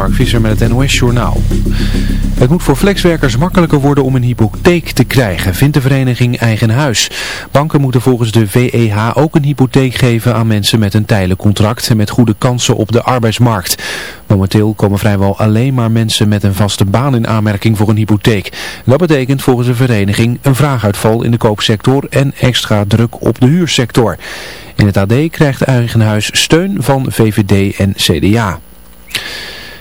Mark Visser met het NOS Journaal. Het moet voor flexwerkers makkelijker worden om een hypotheek te krijgen, vindt de vereniging Eigen Huis. Banken moeten volgens de VEH ook een hypotheek geven aan mensen met een tijdelijk contract en met goede kansen op de arbeidsmarkt. Momenteel komen vrijwel alleen maar mensen met een vaste baan in aanmerking voor een hypotheek. Dat betekent volgens de vereniging een vraaguitval in de koopsector en extra druk op de huursector. In het AD krijgt Eigen Huis steun van VVD en CDA.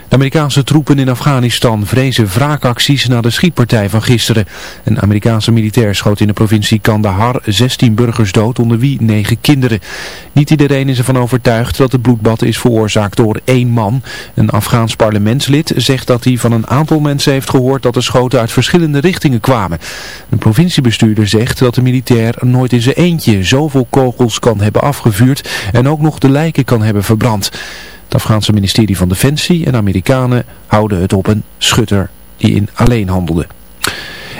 De Amerikaanse troepen in Afghanistan vrezen wraakacties na de schietpartij van gisteren. Een Amerikaanse militair schoot in de provincie Kandahar 16 burgers dood, onder wie 9 kinderen. Niet iedereen is ervan overtuigd dat het bloedbad is veroorzaakt door één man. Een Afghaans parlementslid zegt dat hij van een aantal mensen heeft gehoord dat de schoten uit verschillende richtingen kwamen. Een provinciebestuurder zegt dat de militair nooit in zijn eentje zoveel kogels kan hebben afgevuurd en ook nog de lijken kan hebben verbrand. Het Afghaanse ministerie van Defensie en Amerikanen houden het op een schutter die in alleen handelde.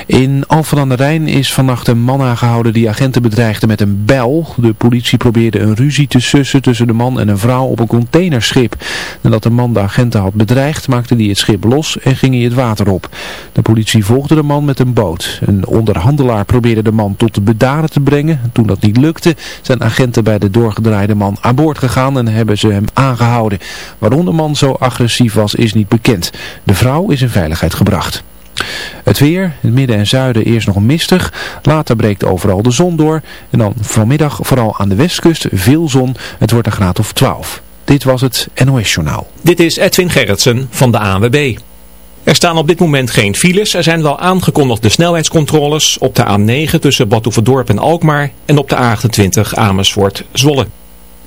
In Alphen aan de Rijn is vannacht een man aangehouden die agenten bedreigde met een bel. De politie probeerde een ruzie te sussen tussen de man en een vrouw op een containerschip. Nadat de man de agenten had bedreigd, maakte hij het schip los en ging hij het water op. De politie volgde de man met een boot. Een onderhandelaar probeerde de man tot de bedaren te brengen. Toen dat niet lukte, zijn agenten bij de doorgedraaide man aan boord gegaan en hebben ze hem aangehouden. Waarom de man zo agressief was, is niet bekend. De vrouw is in veiligheid gebracht. Het weer, in het midden en zuiden eerst nog mistig, later breekt overal de zon door en dan vanmiddag vooral aan de westkust veel zon, het wordt een graad of 12. Dit was het NOS Journaal. Dit is Edwin Gerritsen van de ANWB. Er staan op dit moment geen files. Er zijn wel aangekondigde snelheidscontroles op de A9 tussen Badhoevedorp en Alkmaar en op de A28 Amersfoort-Zwolle.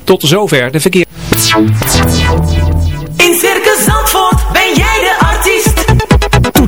Tot zover de verkeer. In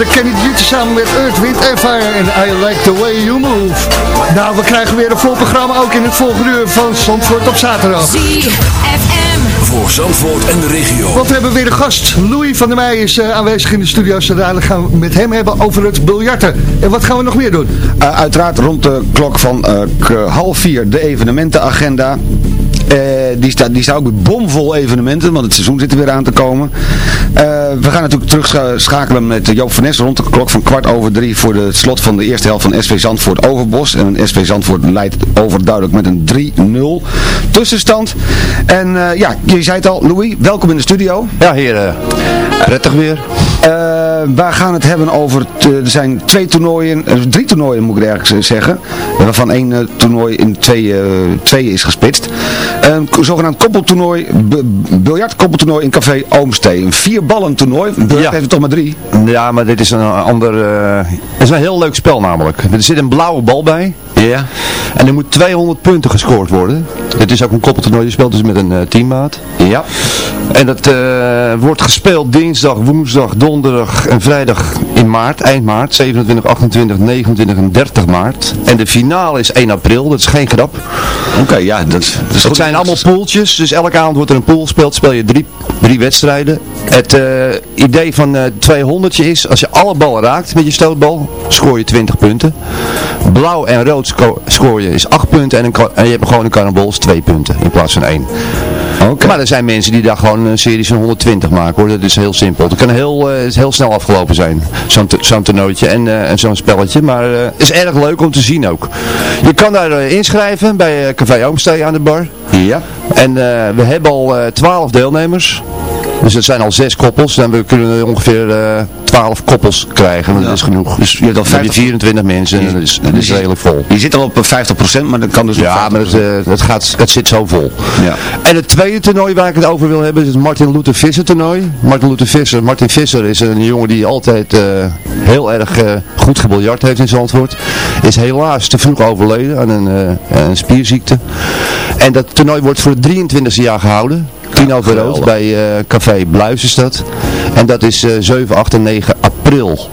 Hoorde Kenny Duty samen met Earth, Wind en Fire en I Like The Way You Move. Nou, we krijgen weer een vol programma ook in het volgende uur van Zandvoort op zaterdag. ZFM. Voor Zandvoort en de regio. Want we hebben weer een gast. Louis van der Meij is eh, aanwezig in de studio. Zo dadelijk gaan we met hem hebben over het biljarten. En wat gaan we nog meer doen? Uh, uiteraard rond de klok van uh, half vier de evenementenagenda. Uh, die, staat, die staat ook met bomvol evenementen, want het seizoen zit er weer aan te komen. Uh, we gaan natuurlijk terugschakelen met Joop van Nes rond de klok van kwart over drie voor het slot van de eerste helft van SV Zandvoort Overbos. En SV Zandvoort leidt overduidelijk met een 3-0 tussenstand. En uh, ja, je zei het al, Louis, welkom in de studio. Ja heren, prettig weer. We gaan het hebben over, er zijn twee toernooien, drie toernooien moet ik eigenlijk zeggen. Waarvan één toernooi in twee, twee is gesplitst. Een zogenaamd koppeltoernooi, biljartkoppeltoernooi in Café Oomstee. Een vier ballen toernooi, ja. heeft er toch maar drie. Ja, maar dit is een ander, het is een heel leuk spel namelijk. Er zit een blauwe bal bij. Ja. En er moet 200 punten gescoord worden. Dit is ook een koppeltoernooi, je speelt dus met een uh, teammaat. Ja. En dat uh, wordt gespeeld dinsdag, woensdag, donderdag en vrijdag in maart, eind maart. 27, 28, 29 en 30 maart. En de finale is 1 april, dat is geen grap. Oké, okay, ja, dat, dat is Het zijn allemaal pooltjes, dus elke avond wordt er een pool gespeeld, speel je drie, drie wedstrijden. Het uh, idee van uh, 200 is, als je alle ballen raakt met je stootbal, scoor je 20 punten. Blauw en rood sco scoor je is 8 punten en, een, en je hebt gewoon een is 2 punten in plaats van 1. Okay. Maar er zijn mensen die daar gewoon een serie van 120 maken hoor. Dat is heel simpel. Het kan heel, uh, heel snel afgelopen zijn. Zo'n zo toernooitje en, uh, en zo'n spelletje. Maar het uh, is erg leuk om te zien ook. Je kan daar inschrijven bij Café Oomstee aan de bar. Ja. En we hebben al 12 deelnemers. Dus het zijn al zes koppels. En we kunnen ongeveer uh, 12 koppels krijgen. Dat ja. is genoeg. Dus je hebt al 50... 24 mensen. En dat is, dat is redelijk vol. Je zit al op 50%, maar dat kan dus Ja, maar het, uh, het, gaat, het zit zo vol. Ja. En het tweede toernooi waar ik het over wil hebben is het Martin Luther Visser toernooi. Martin Luther Visser, Martin Visser is een jongen die altijd uh, heel erg uh, goed gebiljart heeft in Zandvoort. Is helaas te vroeg overleden aan een, een spierziekte. En dat toernooi wordt voor het 23e jaar gehouden. Tien over rood bij uh, Café Bluis is dat. En dat is uh, 7, 8 en 9 april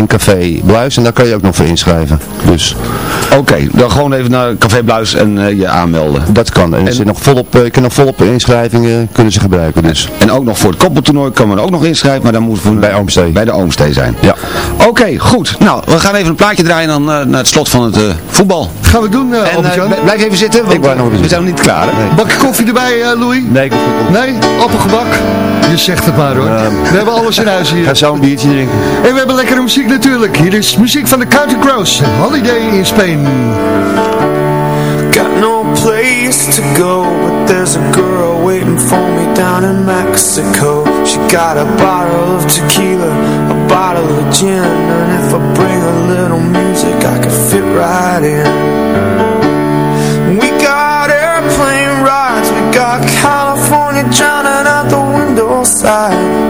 in Café Bluis. En daar kan je ook nog voor inschrijven. Dus. Oké, okay, dan gewoon even naar Café Bluis en uh, je aanmelden. Dat kan. En, en er nog volop, uh, kunnen volop inschrijvingen kunnen ze gebruiken. Dus. En ook nog voor het koppeltoernooi kan men ook nog inschrijven. Maar dan moet het bij Oomstee. Bij de Oomstee zijn. Ja. Oké, okay, goed. Nou, we gaan even een plaatje draaien dan uh, naar het slot van het voetbal. Gaan we doen, uh, en, Blijf even zitten, want ik nog we zijn nog niet klaar. Hè? Nee. Bakje koffie erbij, Louis? Nee, koffie. Nee, appelgebak? Je zegt het maar hoor. we hebben alles in huis hier. Ga zo een biertje drinken. En we hebben lekkere muziek natuurlijk. Hier is muziek van de Counting Crows. Holiday in Spain. Got no place to go, but there's a girl waiting for me down in Mexico. She got a bottle of tequila, a bottle of gin, and if I bring a little music, I can fit right in. We got airplane rides, we got California drowning out the window side.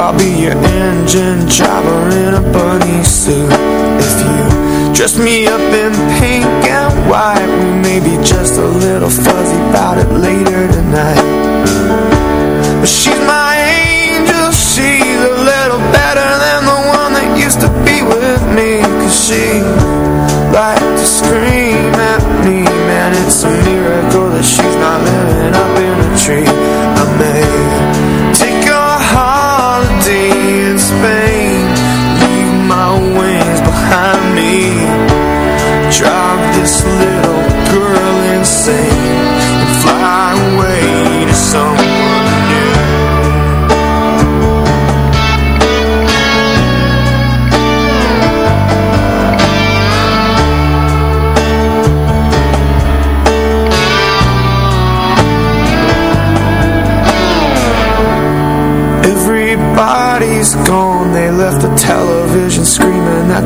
I'll be your engine driver in a bunny suit. If you dress me up in pink and white We may be just a little fuzzy about it later tonight. But she's my angel, she's a little better than the one that used to be with me. Cause she liked to scream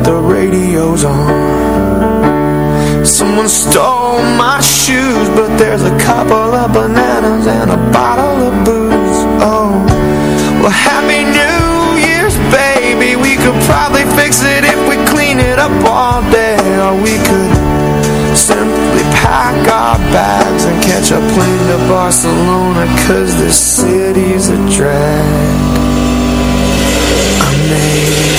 the radio's on. Someone stole my shoes But there's a couple of bananas And a bottle of booze. Oh, well happy New Year's baby. We could probably fix it if we clean it up all day. Or we could simply pack our bags And catch a plane to Barcelona Cause this city's a drag I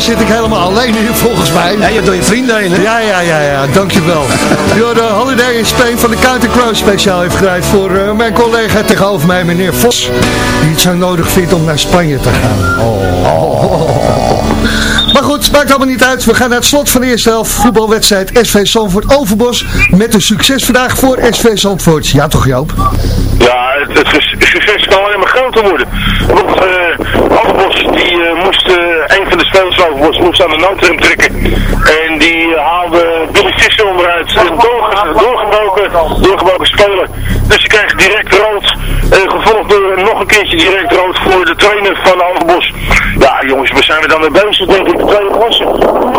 dan, zit ik helemaal alleen hier volgens mij. Ja, je doet je vrienden heen, hè? Ja, ja, ja, ja, dankjewel. Door de Holiday in Spain van de Counter Crow speciaal heeft gedraaid voor eh, mijn collega tegenover mij, meneer Vos. Die het zo nodig vindt om naar Spanje te gaan. Oh. Maar goed, maakt allemaal niet uit. We gaan naar het slot van de eerste helft. Voetbalwedstrijd SV Zandvoort Overbos. Met een succes vandaag voor SV Zandvoort. Ja toch Joop? Ja, het, succes kan alleen maar groter worden. Want eh Overbos, die eh, moest, een van de spelers van Overbos moest aan de noodrem trekken. En die eh, haalde Billy Visser onderuit. Een doorge- doorgebroken, speler. Dus die kreeg direct rood. eh, gevolgd door nog een keertje direct rood voor de trainer van Overbos. Ja jongens, we zijn er dan mee bezig denk ik. De tweede klasse.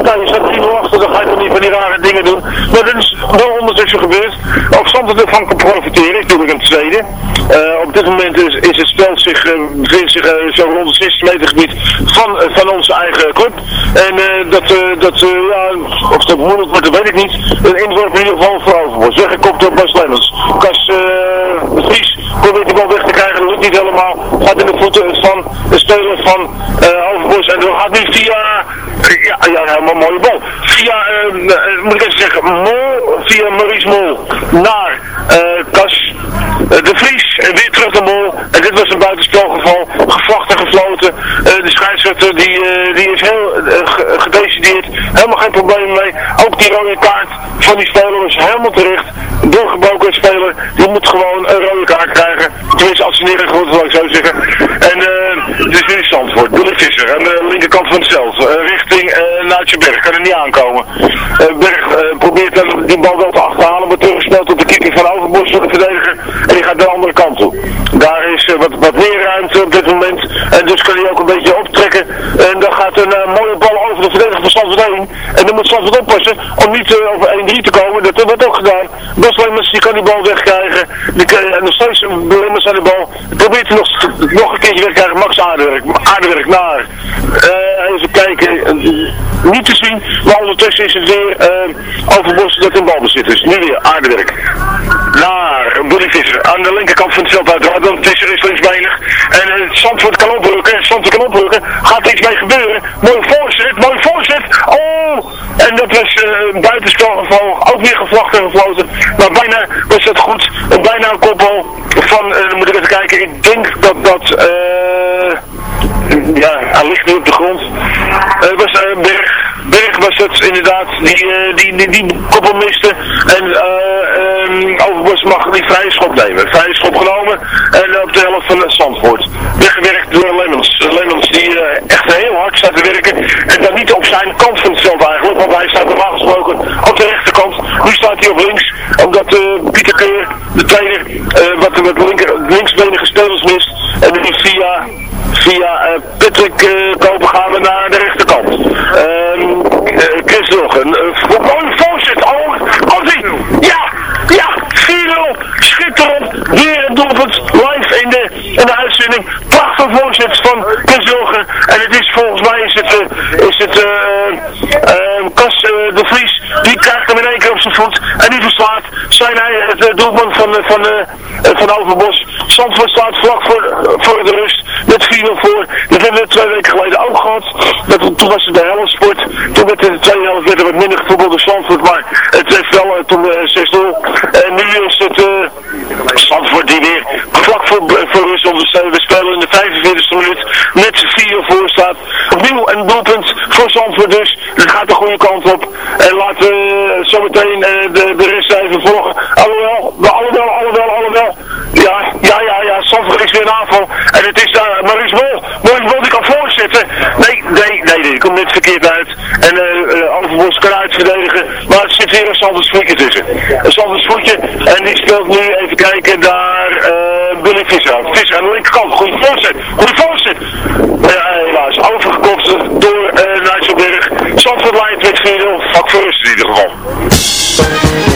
Nou, je staat 3 achter, dan ga je toch niet van die rare dingen doen. Maar dat is wel ondertussen gebeurd. Ook Zandvoort ervan kan profiteren, is natuurlijk een tweede. Eh, op dit moment is, het spel zich, eh, bevindt zich eh, zo rond het 16 meter gebied van, eh, van onze eigen club. En eh, dat, eh, dat eh, ja, of dat moeilijk wordt, dat weet ik niet. Een inworp in ieder geval voor Overbos. Weggekopt door Bas Lemmens. Kas de Vries probeert die bal weg te krijgen, dat niet helemaal. Gaat in de voeten van de speler van Overbos. En dan gaat nu via, ja, ja, helemaal mooie bal. Via, moet ik even zeggen, Mol, via Maurice Mol naar Kas de Vries. En weer terug naar Mol. En dit was een buitenspelgeval. Gevlacht en gefloten. De scheidsrechter die, eh, die is heel eh, ge- gedecideerd. Helemaal geen probleem mee. Ook die rode kaart van die speler was helemaal terecht. Doorgebroken speler. Die moet gewoon een rode kaart krijgen. Tenminste, als ze neer wil ik zo zeggen. En eh dus nu is Zandvoort. Billy Visser aan de linkerkant van het richting Berg. Kan er niet aankomen. Berg probeert die bal wel te achterhalen. Maar teruggespeeld op de keeper van Overbos de verdediger. En die gaat de andere kant toe. Daar is wat, wat meer ruimte op dit moment. En dus kan hij ook een beetje optrekken. En gaat een eh, mooie bal over de verdediger van Zandvoort heen. En dan moet Zandvoort oppassen om niet eh, over 1-3 te komen. Dat wordt ook gedaan. Bas Lemmers die kan die bal wegkrijgen. Die kan, en nog steeds aan de bal. Probeert hij nog, nog een keertje weg te krijgen. Max Aardewerk. Aardewerk naar. Eh, even kijken. Eh, niet te zien. Maar ondertussen is het weer eh Overbos dat in balbezit is. Nu weer Aardewerk. Naar Buddy Visser. Aan de linkerkant van het veld. Want Visser is linksbenig. En uh, Zandvoort kan oprukken. Zandvoort kan oprukken. Mooi voorzet. Mooi voorzet. Oh! En dat was eh, een buitenspelgeval. Ook weer gevlacht en gefloten. Maar bijna was dat goed. Uh, bijna een kopbal van, uh, moet ik even kijken. Ik denk dat dat... eh ja, hij ligt nu op de grond. Het was uh, Berg. Berg was het inderdaad, die, uh, die, die, koppel miste. En uh, um, Overbos mag die vrije schop nemen. Vrije schop genomen en op de helft van Zandvoort. Weggewerkt die echt heel hard staat te werken. En dan niet op zijn kant van het veld eigenlijk, want hij staat normaal gesproken op de rechterkant. Nu staat hij op links, omdat Pieter Keur, de trainer, wat, wat linker, linksbenige spelers mist. En nu via via Patrick uh, Koper gaan we naar de rechterkant. Um, Chris een uh, voorzet. Oh, oh ja, ja, 4-0. Schitterend. Weer een doelpunt in de, in de uitzending. Prachtig voorzet van Wilgen. En het is volgens mij is het, is het Kas de Vries. Die krijgt hem in één keer op zijn voet. En die verslaat. Zijn hij het doelman van, van, van Overbos. Zandvoort staat vlak voor, voor de rust. Met 4 voor. Dat hebben we twee weken geleden ook gehad. Dat, toen was het de helft sport. Toen werd in de tweede helft wat minder gevoetbald door Zandvoort. Maar het werd wel toen uh, 6-0. Uh, die weer vlak voor, voor rust, dus, we spelen in de 45e minuut, met 4 voor staat. Opnieuw een doelpunt voor Zandvoort dus. Het gaat de goede kant op. En laten we zometeen de, de rest even volgen. Alhoewel, alhoewel, alhoewel, alhoewel. Ja, ja, ja, ja, Zandvoort is weer een aanval. En het is daar Maurice Bol. Maurice Bol die kan voorzetten. Nee, nee, nee, nee, die komt net verkeerd uit. En uh, uh, Alverbos kan uitverdedigen. Maar het zit weer een Sanders voetje tussen. Een Sanders voetje. En die speelt nu, even kijken, daar uh, Billy Visser. Visser aan de linkerkant. Goede voorzet. Goede voorzet. Ja, helaas. Overgekocht door uh, Nijsselberg. Zandvoort leidt met 4-0. Vak voor rust in ieder geval.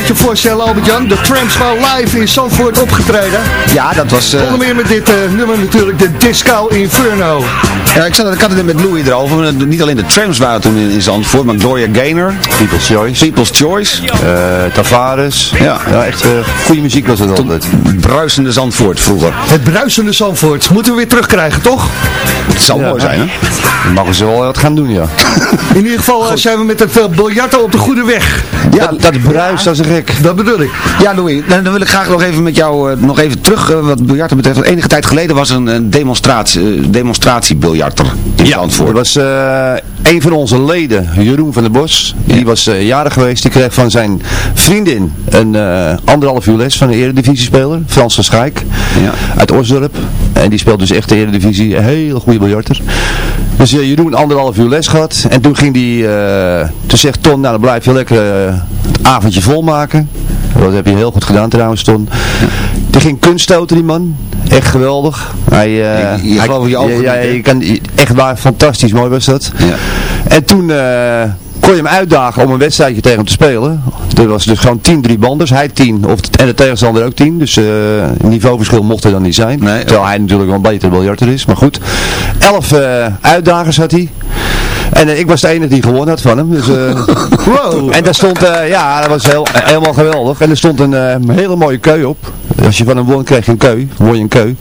Je je voorstellen, Albert-Jan? De Tramps waren live in Zandvoort opgetreden. Ja, dat was... Onder meer met dit eh, nummer natuurlijk, de Disco Inferno. Ja, ik, zat, ik had het net met Louis erover. Niet alleen de trams waren toen in, in Zandvoort, maar Gloria Gaynor. People's Choice. People's Choice. Eh, Tavares. Ja. ja echt eh, goede muziek was het altijd. Bruisende Zandvoort vroeger. Het bruisende Zandvoort. Moeten we weer terugkrijgen, toch? Het zal Ja. mooi zijn, hè? Dan mogen ze wel wat gaan doen, ja. In ieder geval zijn we met het uh, biljarten op de goede weg. Ja, dat, dat bruist als een gek. Dat bedoel ik. Ja, Louis, dan, dan wil ik graag nog even met jou, eh, nog even terug, eh, wat biljarten betreft. Want enige tijd geleden was er een, een demonstratie, eh, demonstratiebiljarter in Zandvoort. was een van onze leden, Jeroen van der Bos. Die was jarig geweest. Die kreeg van zijn vriendin een anderhalf uur les van een eredivisiespeler. Frans van Schaik. Ja. Uit Osdorp. En die speelt dus echt de eredivisie. Een hele goede biljarter. Dus eh, Jeroen anderhalf uur les gehad. En toen ging die, eh, toen zegt Ton, nou dan blijf je lekker eh, het avondje volmaken. Dat heb je heel goed gedaan trouwens, Ton. Die ging kunststoten, die man. Echt geweldig. Hij, Je- je hij- je ja, je kan, echt waar, fantastisch mooi was dat. Ja. En toen kon je hem uitdagen om een wedstrijdje tegen hem te spelen. Er was dus gewoon 10 drie banders. Hij 10 of, en de tegenstander ook 10. Dus eh niveauverschil mocht er dan niet zijn. Nee, Terwijl hij natuurlijk wel een beter biljarter is. Maar goed. 11 eh, uitdagers had hij. En eh, ik was de enige die gewonnen had van hem. Dus, eh, Wow. en daar stond, eh, ja, dat was heel, helemaal geweldig. En er stond een hele mooie keu op. Als je van hem won, kreeg je een keu. Won je een keu.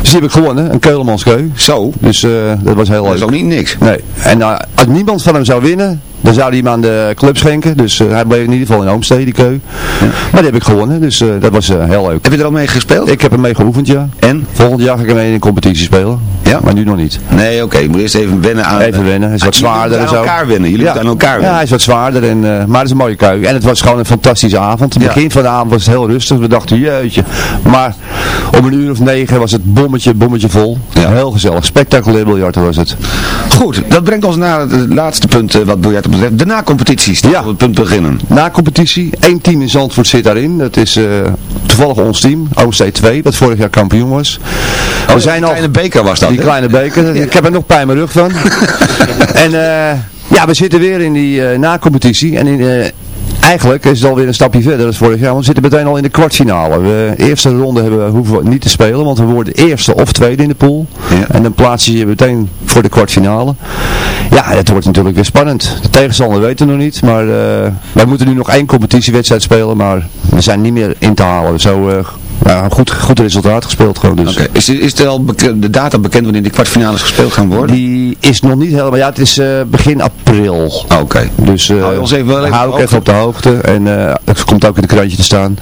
Dus die heb ik gewonnen. Een Keulemanskeu. Zo, Dus eh, dat was heel dat leuk. is ook niet niks. Nee. En als niemand van hem zou winnen, dan zou hij hem aan de club schenken. Dus eh, hij bleef in ieder geval in Oomstede, die keu. Maar die heb ik gewonnen, dus eh, dat was eh, heel leuk. Heb je er al mee gespeeld? Ik heb hem mee geoefend, ja. En? Volgend jaar ga ik hem mee in een competitie spelen. Ja? Maar nu nog niet. Nee, oké, je moet eerst even wennen aan... Even wennen, hij is wat zwaarder en zo. aan elkaar wennen, jullie ja. aan elkaar Ja, wennen. hij is wat zwaarder, en, maar het is een mooie keu. En het was gewoon een fantastische avond. Het Ja. begin van de avond was het heel rustig. We dachten, jeetje. Maar om een uur of negen was het bommetje, bommetje vol. Ja. Heel gezellig. Spectaculair biljarten was het. Goed, dat brengt ons naar het laatste punt wat biljarten betreft. De na-competities, ja. op het punt beginnen. Na competitie, één team in Zandvoort zit daarin. Dat is eh, toevallig ons team, OC 2, wat vorig jaar kampioen was. Oh, die kleine beker was dat, Die kleine beker. Ik heb er nog pijn in mijn rug van. en eh, ja, we zitten weer in die eh na-competitie. En in, eigenlijk is het alweer een stapje verder dan vorig jaar. Want we zitten meteen al in de kwartfinale. We, de eerste ronde hebben we, hoeven we niet te spelen. Want we worden eerste of tweede in de pool. Ja. En dan plaats je je meteen voor de kwartfinale. Ja, het wordt natuurlijk weer spannend. De tegenstander weten we nog niet. Maar eh, wij moeten nu nog één competitiewedstrijd spelen. Maar we zijn niet meer in te halen. Zo eh, ja, goed, goed resultaat gespeeld gewoon. Dus. Oké, is, is er al de data bekend wanneer die kwartfinales gespeeld gaan worden? Die is nog niet helemaal, ja het is eh, begin april. Ah, Oké. Dus eh Hou ons even wel even hou ik even op de hoogte. En eh, het komt ook in de krantje te staan.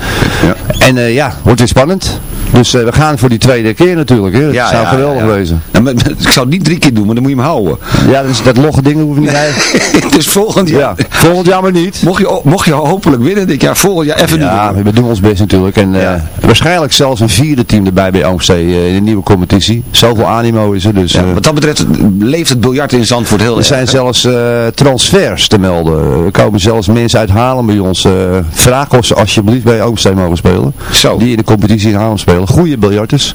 Ja. En ja, wordt weer spannend. Dus we gaan voor die tweede keer natuurlijk. Hè. Dat Ja, zou ja, geweldig ja, ja. wezen. Nou, maar- maar ik zou het niet drie keer doen, maar dan moet je hem houden. Ja, dus dat logge dingen hoeven niet eigenlijk. dus volgend jaar, Ja, volgend jaar maar niet. mocht, je, mocht je hopelijk winnen dit jaar, volgend jaar even Ja, niet doen. we doen ons best natuurlijk. En Ja. Waarschijnlijk zelfs een vierde team erbij bij OMC eh, in de nieuwe competitie. Zoveel animo is er. Dus, Ja, eh, wat dat betreft leeft het biljart in Zandvoort heel Er erg. zijn hè? zelfs eh, transfers te melden. Er komen zelfs mensen uit Haarlem bij ons. vragen of ze alsjeblieft bij Oomsteen mogen spelen. Zo. Die in de competitie in Haarlem spelen. Goede biljarters.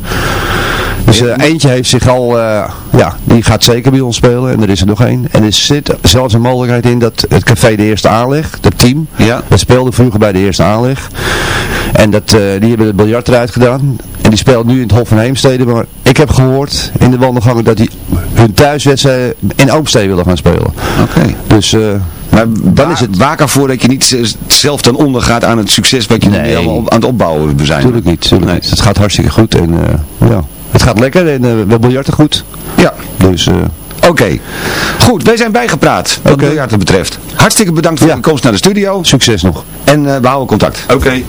Dus eh, eentje heeft zich al, eh, ja, die gaat zeker bij ons spelen. En er is er nog één. En er zit zelfs een mogelijkheid in dat het café de eerste aanleg, dat team, Ja. dat speelde vroeger bij de eerste aanleg. En dat, eh, die hebben het biljart eruit gedaan. En die speelt nu in het Hof van Heemstede. Maar ik heb gehoord in de wandelgangen dat die hun thuiswedstrijd in Oomstede willen gaan spelen. Oké. Dus Maar dan is het... waak ervoor dat je niet zelf ten onder gaat aan het succes wat je Nee. allemaal aan het opbouwen zijn. Natuurlijk niet. Niet. Het gaat hartstikke goed. En ja, het gaat lekker en eh, we biljarten goed. Ja. Dus... eh, Oké. Goed, wij zijn bijgepraat wat Oké. biljarten betreft. Hartstikke bedankt voor Ja. je komst naar de studio. succes nog. En eh, we houden contact. Oké.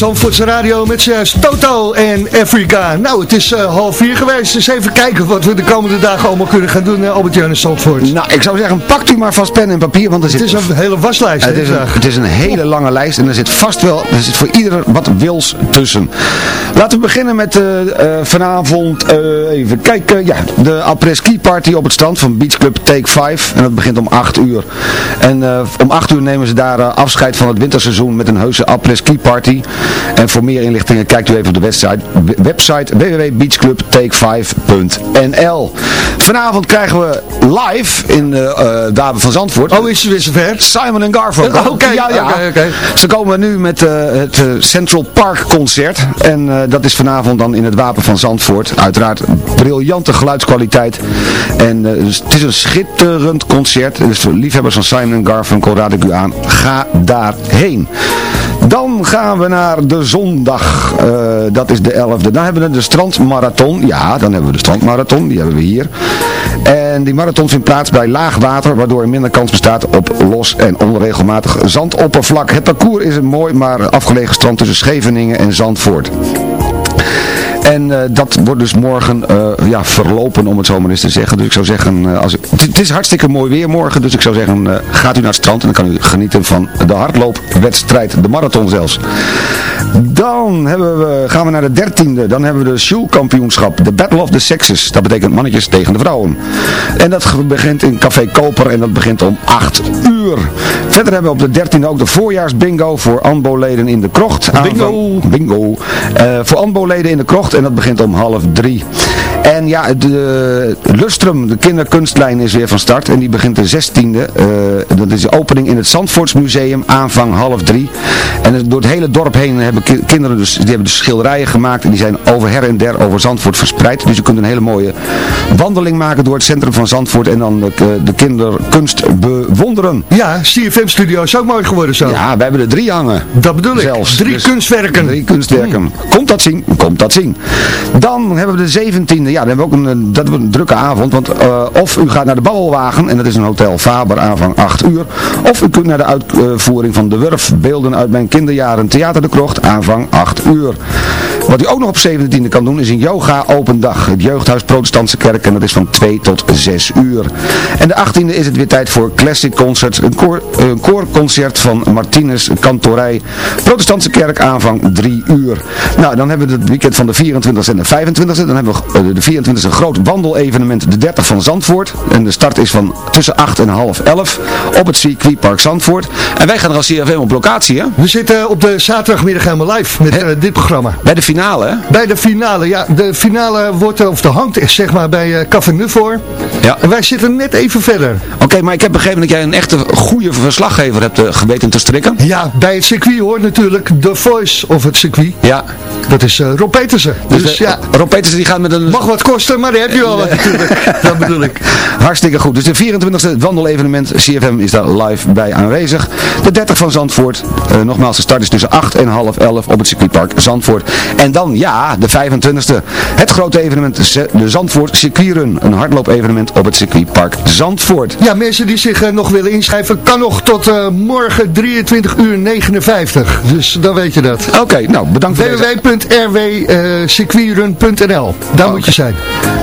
Zandvoortse Radio met juist Toto en Afrika. Nou, het is eh, half vier geweest. Dus even kijken wat we de komende dagen allemaal kunnen gaan doen, uh, Albert-Jan en Zandvoort. Nou, ik zou zeggen, pakt u maar vast pen en papier, want er zit... Het is een hele waslijst. Het hè, is, een, het is een hele lange lijst en er zit vast wel, er zit voor ieder wat wils tussen. Laten we beginnen met eh, eh, vanavond, eh, even kijken, ja, de après-ski party op het strand van Beach Club Take 5. En dat begint om 8 uur. En eh, om 8 uur nemen ze daar eh, afscheid van het winterseizoen met een heuse après-ski party. En voor meer inlichtingen kijkt u even op de website, website www.beachclubtake5.nl Vanavond krijgen we live in uh, uh, Daben van Zandvoort. Oh, is het weer zover? Simon en Garfunkel. Uh, Oké, ja, ja. Ze komen nu met uh, het Central Park concert. En uh, dat is vanavond dan in het Wapen van Zandvoort. Uiteraard briljante geluidskwaliteit. En uh, dus het is een schitterend concert. Dus voor liefhebbers van Simon en Garfunkel raad ik u aan. Ga daarheen. Dan gaan we naar de zondag. Uh, dat is de 11e. Dan hebben we de strandmarathon. Ja, dan hebben we de strandmarathon. Die hebben we hier. En die marathon vindt plaats bij laag water. Waardoor er minder kans bestaat op los en onregelmatig zandoppervlak. Het parcours is een mooi maar afgelegen strand tussen Scheveningen en Zandvoort. En eh, dat wordt dus morgen eh, ja, verlopen, om het zo maar eens te zeggen. Dus ik zou zeggen, eh, als het, is hartstikke mooi weer morgen, dus ik zou zeggen, gaat u naar het strand en dan kan u genieten van de hardloopwedstrijd, de marathon zelfs. Dan we, gaan we naar de dertiende, dan hebben we de shoe-kampioenschap, de Battle of the Sexes. Dat betekent mannetjes tegen de vrouwen. En dat begint in Café Koper en dat begint om 8 uur. Verder hebben we op de dertiende ook de voorjaarsbingo voor ANBO-leden in de krocht. Bingo. Bingo. Eh, voor ANBO-leden in de krocht en dat begint om half drie. En ja, de Lustrum, de kinderkunstlijn is weer van start en die begint de 16e. eh, dat is de opening in het Zandvoortsmuseum, aanvang half drie. En door het hele dorp heen hebben ki- kinderen dus, die hebben dus schilderijen gemaakt en die zijn over her en der over Zandvoort verspreid. Dus je kunt een hele mooie wandeling maken door het centrum van Zandvoort en dan de, de kinderkunst bewonderen. Ja, CFM-studio is ook mooi geworden zo. Ja, we hebben er drie hangen. Dat bedoel ik. Zelfs. Drie Dus- kunstwerken. Drie kunstwerken. Komt dat zien? Komt dat zien. Dan hebben we de 17e. Ja, dan hebben we ook een, eh, dat wordt een drukke avond. Want eh, of u gaat naar de Babbelwagen. En dat is een hotel Faber aanvang 8 uur. Of u kunt naar de uitvoering van De Wurf. Beelden uit mijn kinderjaren. Theater de Krocht aanvang 8 uur. Wat u ook nog op 17e kan doen is een yoga open dag. Het jeugdhuis Protestantse Kerk. En dat is van 2 tot 6 uur. En de 18e is het weer tijd voor Classic Concert. Een, koor, een koorconcert van Martinez Kantorij. Protestantse Kerk aanvang 3 uur. Nou, dan hebben we het weekend van de 24e en de 25e. Dan hebben we eh, de 24e een groot wandelevenement, de 30 van Zandvoort. En de start is van tussen 8 en half 11 op het circuitpark Zandvoort. En wij gaan er als CFM op locatie, hè? We zitten op de zaterdagmiddag helemaal live met eh, dit programma. Bij de finale, hè? Bij de finale, ja. De finale wordt, eh, of de hangt zeg maar bij eh Café Nufor. Ja. En wij zitten net even verder. Oké, maar ik heb begrepen dat jij een echte goede verslaggever hebt eh, geweten te strikken. Ja, bij het circuit hoort natuurlijk The Voice of het circuit. Ja. Dat is Rob Petersen. Dus, Dus, ja, Rob Petersen die gaat met een... mag wat kosten, maar die heb je al natuurlijk. Dat bedoel ik. Hartstikke goed. Dus de 24e wandelevenement, CFM is daar live bij aanwezig. De 30 van Zandvoort, nogmaals de start is tussen 8 en half 11 op het circuitpark Zandvoort. En dan, ja, de 25e, het grote evenement, de Zandvoort Circuitrun. Een hardloopevenement op het circuitpark Zandvoort. Ja, mensen die zich eh, nog willen inschrijven, kan nog tot eh, morgen 23 uur 59. Dus dan weet je dat. Oké, nou bedankt voor www.rwcircuitrun.nl Daar moet je zijn.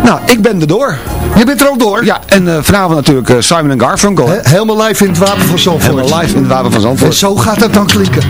Nou, ik ben er door. Je bent er al door. Ja, en eh, vanavond natuurlijk Simon en Garfunkel. He- helemaal live in het Wapen van Zandvoort. Helemaal live in het Wapen van En Zandvoort. zo gaat dat dan klinken.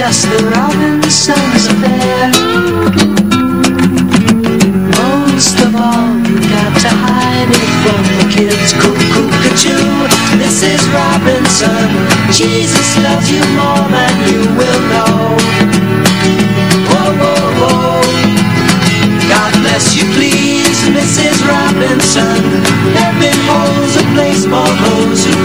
just the Robinsons affair. Most of all, you got to hide it from the kids. Cuckoo, cuckoo, this is Robinson. Jesus loves you more than you will know. Whoa, whoa, whoa. God bless you, please, Mrs. Robinson. Heaven holds a place for those who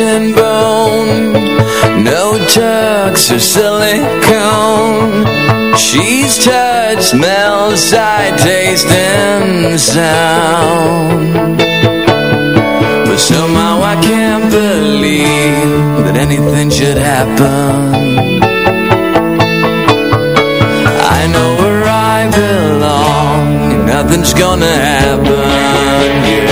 and bone. No tucks or silicone. She's touch, smell, sight, taste and sound. But somehow I can't believe That anything should happen. I know where I belong Nothing's gonna happen, yeah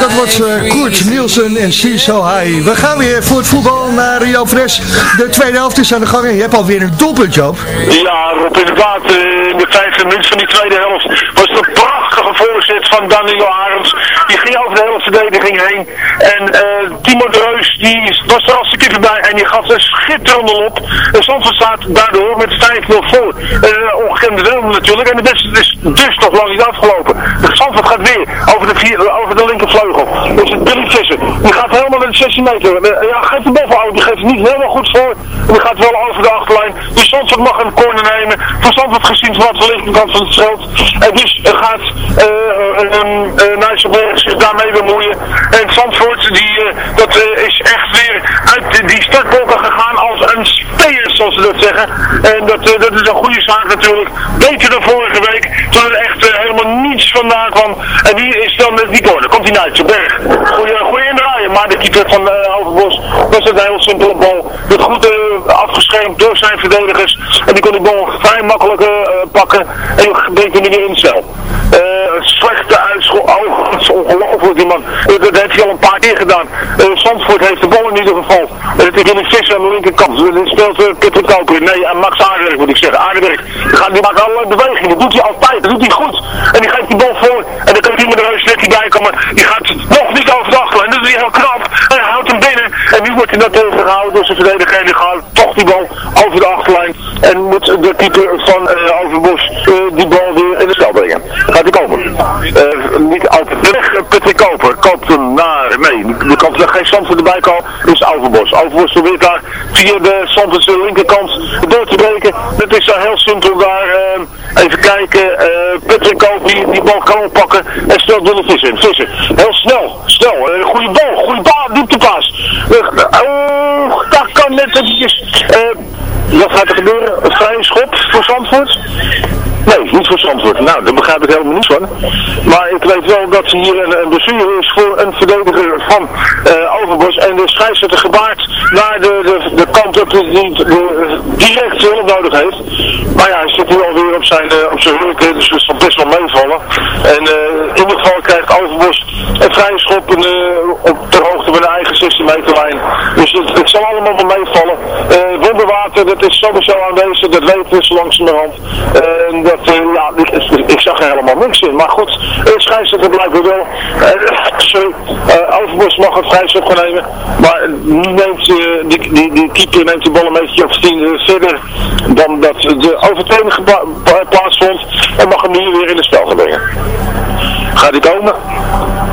Dat was eh, Koert Nielsen en Ciso High. We gaan weer voor het voetbal naar Rio Fres. De tweede helft is aan de gang en je hebt alweer een doelpunt, Joop. Ja, Rob, inderdaad. eh, In de vijfde minuut van die tweede helft was het een van Danilo Arends. Die ging over de hele verdediging heen. En eh, Timo de Reus, die was er als de kippen bij en die gaf een schitterende op. En Zandvoort staat daardoor met 5-0 voor. Uh, ongekende wel natuurlijk. En de beste is dus nog lang niet afgelopen. De Zandvoort gaat weer over de, vier, over de linkervleugel. Is het Billy Visser. Die gaat helemaal naar de 16 meter. Eh, ja, geeft de bal. Die geeft niet helemaal goed voor. Die gaat wel over de achterlijn. Dus Zandvoort mag een corner nemen. Voor Zandvoort gezien vanaf de linkerkant van het veld. En dus eh, gaat uh, Nijsselberg zich daarmee bemoeien. En Zandvoort, die, eh, dat eh, is echt weer uit die startblokken gegaan als een speer, zoals ze dat zeggen. En dat, eh, dat is een goede zaak natuurlijk. Beter dan vorige week, toen er echt eh, helemaal niets vandaan kwam. En die is dan die corner. Komt hij naar Berg. Goeie, goeie indraaien, maar de keeper van eh Overbos was een heel simpele bal. Werd goed eh, afgeschermd door zijn verdedigers. En die kon die bal vrij makkelijk eh, pakken. En brengt hem in de incel. Eh, slechte uitschot. Oh, dat is ongelooflijk die man. Eh, dat heeft hij al een paar keer gedaan. Eh, Zandvoort heeft de bal in ieder geval. En het is in een visser aan de linkerkant. Dat speelt uh, Peter Koper. Nee, en Max Aardenberg moet ik zeggen. Aardenberg. Die, maakt allerlei bewegingen. Dat doet hij altijd. Dat doet hij goed. En die geeft die bal voor. En dan kan hij met de reus net bij komen. Die gaat nog niet over de achterlijn. Dat is heel knap. En hij houdt hem binnen. En nu wordt hij dat tegengehouden door zijn verdediger. En die toch die bal over de achterlijn. En moet de keeper van uh, Overbos uh, die bal weer in de niet altijd. Koper koopt hem naar, nee, er komt er geen Zandvoort erbij komen, is Overbos. Overbos probeert daar via de Zandvoortse linkerkant door te breken. Dat is dan heel simpel daar, eh, even kijken, eh Patrick Koop die die bal kan oppakken en stelt door de vissen. Vissen, heel snel, snel, eh, goede bal, goede bal, dieptepaas. Uh, oh, dat kan net eventjes, eh, wat gaat er gebeuren? Een vrije schop voor Zandvoort? Nee, niet voor Zandvoort. Nou, daar begrijp ik helemaal niets van. Maar ik weet wel dat hier een, een is voor een verdediger van eh Overbos. En de scheidsrechter gebaard naar de, de, de kant op die, de, direct hulp nodig heeft. Maar ja, hij zit nu alweer op zijn, eh, op zijn dus dat zal best wel meevallen. En eh, in ieder geval krijgt Overbos een vrije schop in, eh, op ter hoogte van de eigen 16 meter lijn. Dus het, het zal allemaal wel meevallen. Eh wonderwater, dat is sowieso aanwezig, dat weten we zo langzamerhand. En dat, eh, ja, ik, ik zag er helemaal niks in. Maar goed, het scheidsrechter blijkbaar wel. Uh, sorry, uh, Overbos mag het vrij nemen. Maar nu neemt, uh, die, die, die keeper neemt de bal een beetje op 10 verder dan dat de overtreding plaatsvond. En mag hem nu weer in het spel gaan brengen. Gaat hij komen?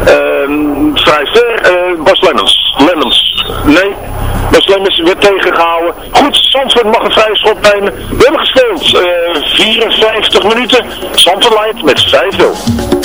Ehm vrij ver, eh, Bas Lemmens. Lemmens. Nee, Bas Lemmens werd tegengehouden. Goed, Zandvoort mag een vrije schop nemen. We hebben gespeeld eh 54 minuten. Zandvoort leidt met 5-0.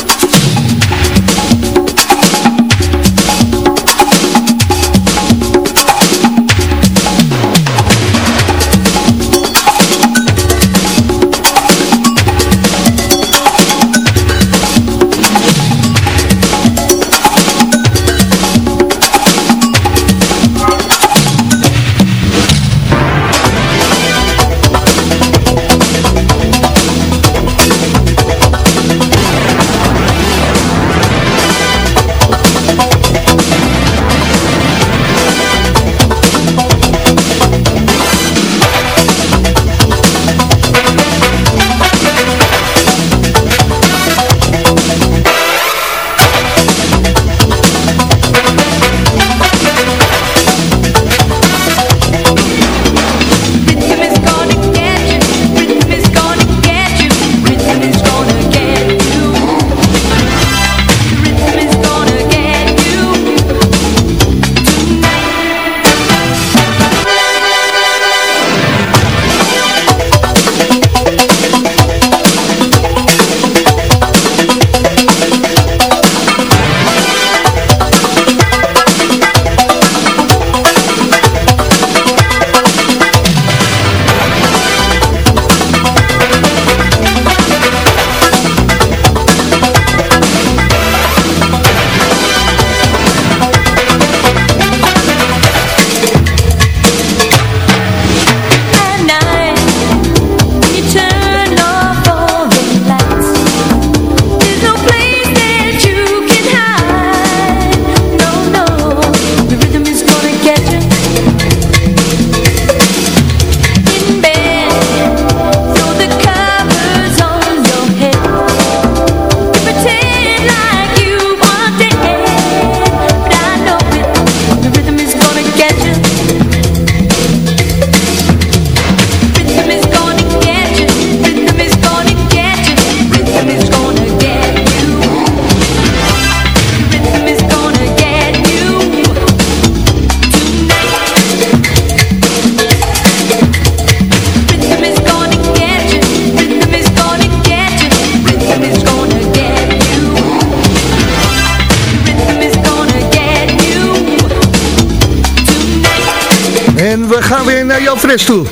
Naar Jan.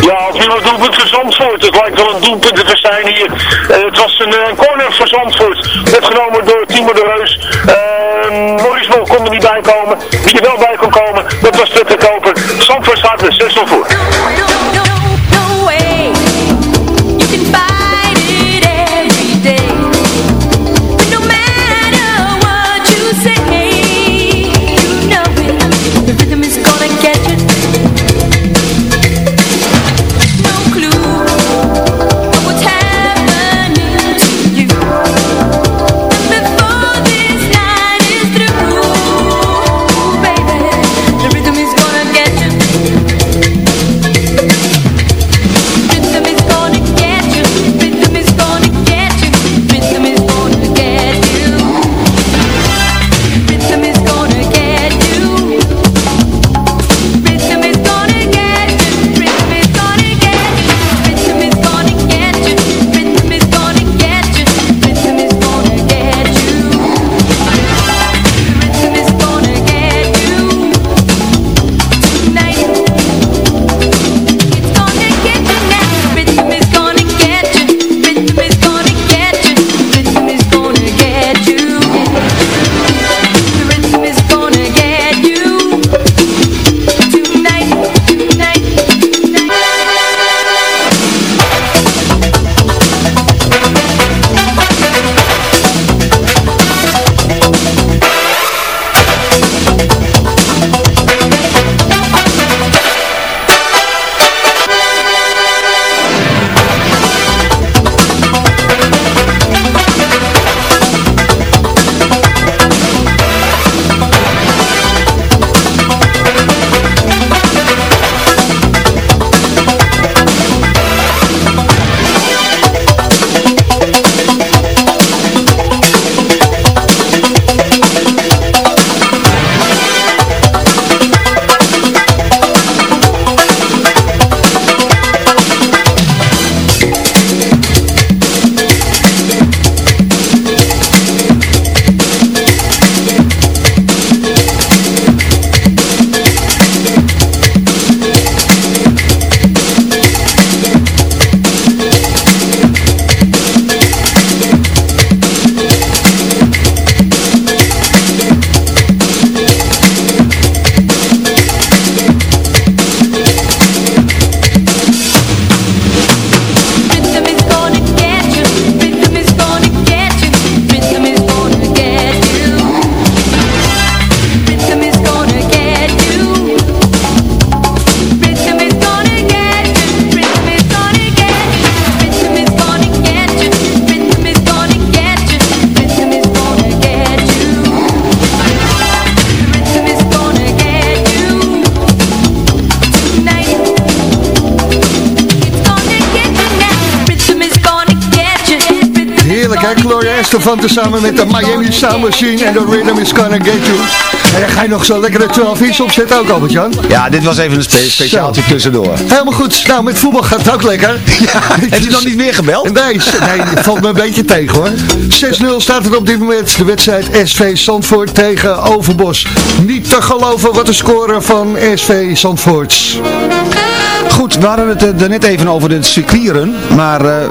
Ja, het was een doelpunt voor Zandvoort. Het lijkt wel een doelpunt te zijn hier. Eh, het was een, eh, corner voor Zandvoort. Genomen door Timo de Reus. Uh, kon er niet bij komen. Wie er wel bij kon komen, dat was Petter Koper. Zandvoort staat er 6-0 voor. Beste van tezamen met de Miami Sound Machine en de Rhythm is Gonna Get You. En dan ga je nog zo lekker de 12 inch opzetten ook, Albert-Jan? Ja, dit was even een spe speciaaltje tussendoor. Helemaal goed. Nou, met voetbal gaat het ook lekker. Ja, heb je dan niet meer gebeld? Nee, nee, het valt me een beetje tegen hoor. 6-0 staat het op dit moment. De wedstrijd SV Zandvoort tegen Overbos. Niet te geloven wat de score van SV Zandvoort. Goed, we hadden het eh, er net even over de circuitrun. Maar eh, eh,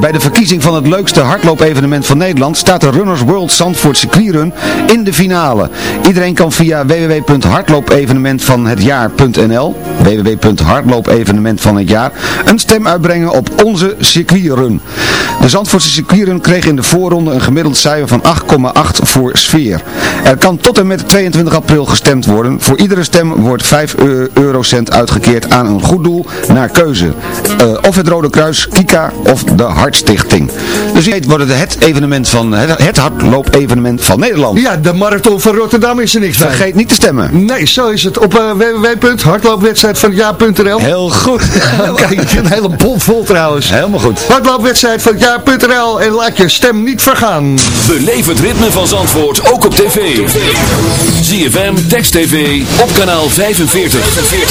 bij de verkiezing van het leukste hardloopevenement van Nederland staat de Runners World Zandvoort circuitrun in de finale. Iedereen kan via www.hardloopevenementvanhetjaar.nl www.hardloopevenementvanhetjaar een stem uitbrengen op onze circuitrun. De Zandvoortse circuitrun kreeg in de voorronde een gemiddeld cijfer van 8,8 voor sfeer. Er kan tot en met 22 april gestemd worden. Voor iedere stem wordt 5 eurocent uitgekeerd aan een goed doel naar keuze. Eh, of het Rode Kruis, Kika of de Hartstichting. Dus je weet wordt het het evenement van het, het hardloop-evenement van Nederland. Ja, de marathon van Rotterdam is er niks bij. Vergeet niet te stemmen. Nee, zo is het. Op uh, www.hardloopwedstrijdvanhetjaar.nl Heel goed. Kijk, een hele bol vol trouwens. Helemaal goed. Hardloopwedstrijd van het en laat je stem niet vergaan. Beleef het ritme van Zandvoort ook op tv. ZFM, Text TV, op kanaal 45.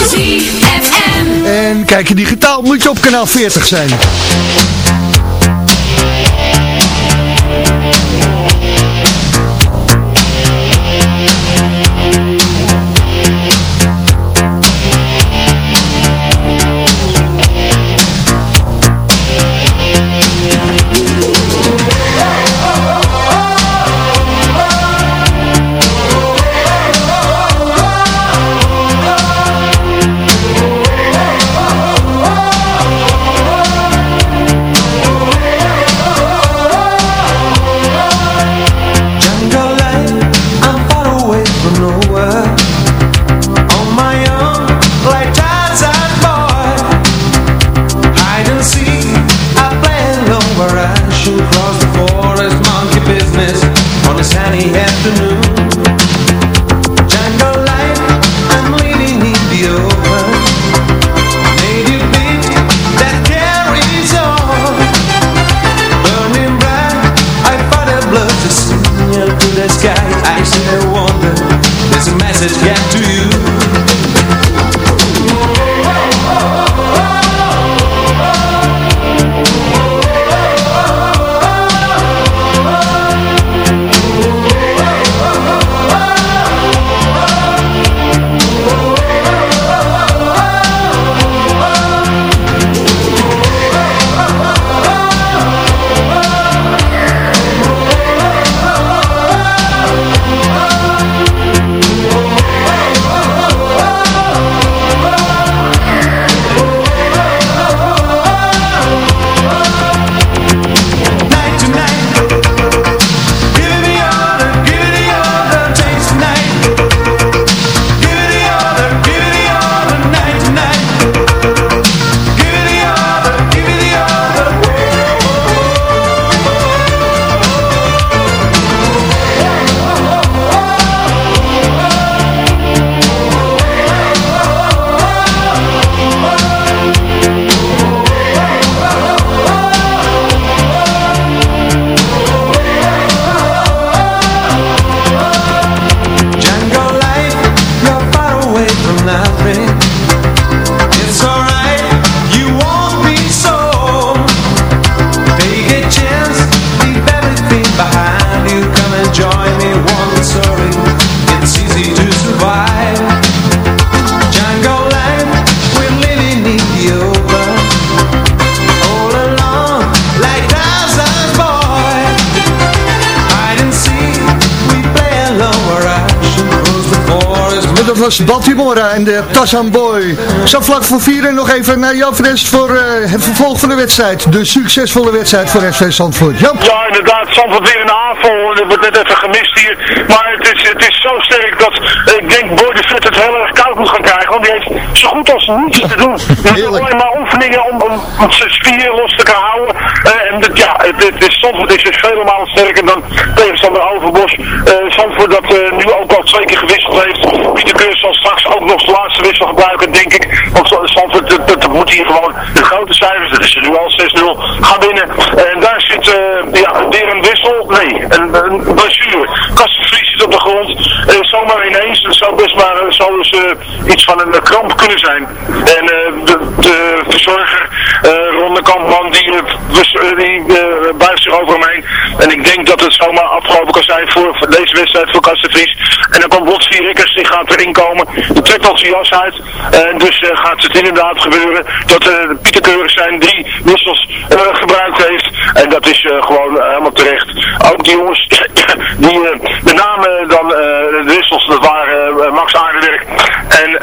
ZFM. En kijk je digitaal moet je op kanaal 40 zijn. Was Baltimora en de Tarzan Boy. Zo vlak voor vieren nog even naar Jan Fres voor eh, het vervolg van de wedstrijd. De succesvolle wedstrijd voor SV Zandvoort. Jan. Ja, inderdaad, Zandvoort weer in de aanval. Dat wordt net even gemist hier. Maar het is, het is zo sterk dat eh, ik denk Boy de Vet het heel erg koud moet gaan krijgen. Want die heeft zo goed als niets te doen. Doet alleen maar oefeningen om, om, om zijn spieren los te kunnen houden. Eh, en dat, ja, het, het is, Zandvoort is dus vele malen sterker dan tegenstander Overbos. Eh Zandvoort dat nu ook al twee keer gewisseld heeft. Zal straks ook nog de wissel gebruiken, denk ik. Want Zandvoort dat, moet hij gewoon de grote cijfers, dat is nu al 6-0, gaan winnen. En daar zit uh, ja, weer een wissel, nee, een, een blessure. Kastenvries zit op de grond. En zomaar ineens, dat zou best maar zou dus, uh, iets van een kramp kunnen zijn. En uh, de, de verzorger, Ronde Kampman, die, die buigt zich over heen. En ik denk dat het zomaar afgelopen kan zijn voor, deze wedstrijd voor Kastenvries. En dan komt Botsvier Rikkers, die gaat erin komen. Die trekt al zijn jas uit. En dus gaat het inderdaad gebeuren dat uh, Pieter Keurig zijn drie wissels uh, gebruikt heeft. En dat is uh, gewoon helemaal terecht. Ook die jongens, die de namen dan, de wissels, dat waren Max Aardenwerk en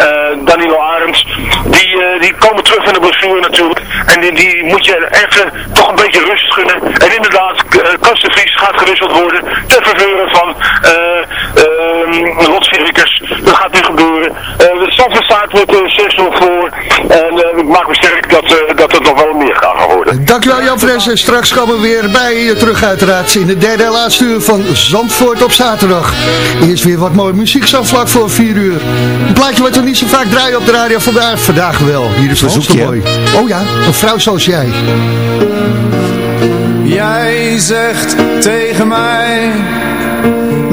Danilo Arends. Die, die komen terug van de blessure natuurlijk. En die, die moet je even toch een beetje rust gunnen. En inderdaad, Kastenvries gaat gewisseld worden ter verveuren van uh, Lotsvirkers. Dat gaat nu gebeuren. de stand staat met 6-0 voor. En ik maak me sterk dat, dat het nog wel meer gaat worden. Dankjewel Jan Fres. Straks komen we weer bij je terug uiteraard in de derde en laatste uur van Zandvoort op zaterdag. Eerst weer wat mooie muziek zo vlak voor 4 uur. Een plaatje wat we niet zo vaak draaien op de radio vandaag. Vandaag wel. Hier is mooi. Oh ja, een vrouw zoals jij. Jij zegt tegen mij,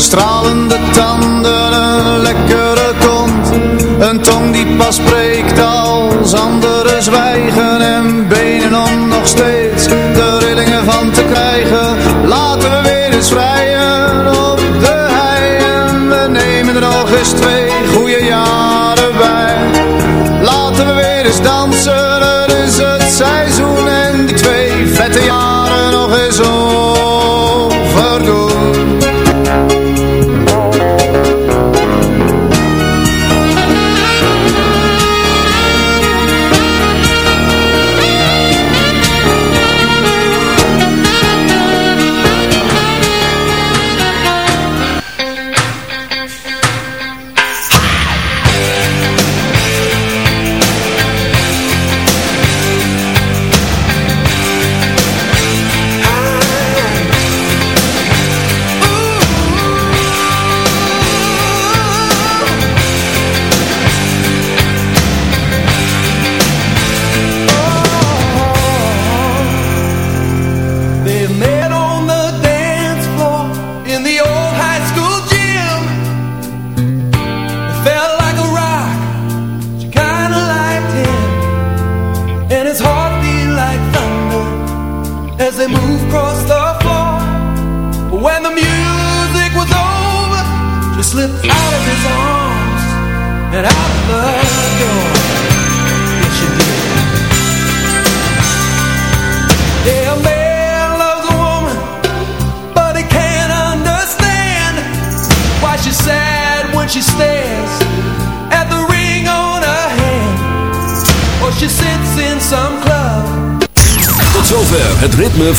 Stralende tanden, een lekkere kont. Een tong die pas spreekt als anderen zwijgen. En benen om nog steeds de rillingen van te krijgen. Laten we weer eens vrijen op de hei. En we nemen er nog eens twee goede jaren bij. Laten we weer eens dansen,